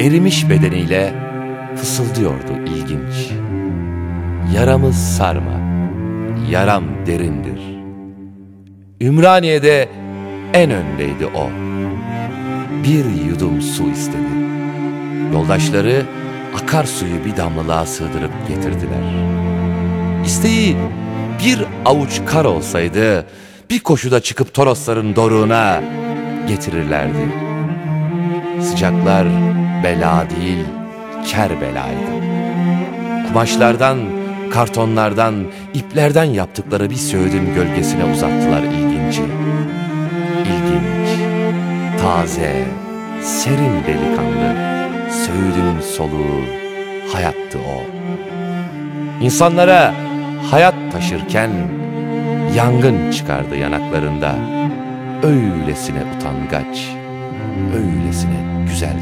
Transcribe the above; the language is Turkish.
erimiş bedeniyle fısıldıyordu ilginç. Yaramız sarma, yaram derindir. Ümraniye'de en öndeydi o. Bir yudum su istedi. Yoldaşları akarsuyu bir damlalığa sığdırıp getirdiler. İsteği bir avuç kar olsaydı bir koşuda çıkıp Torosların doruğuna getirirlerdi. Sıcaklar bela değil, ker belaydı. Kumaşlardan, kartonlardan, iplerden yaptıkları bir söğüdün gölgesine uzattılar ilginci. İlginç, taze, serin delikanlı, söğüdün soluğu, hayattı o. İnsanlara hayat taşırken yangın çıkardı yanaklarında. Öylesine utangaç, öylesine ilginç.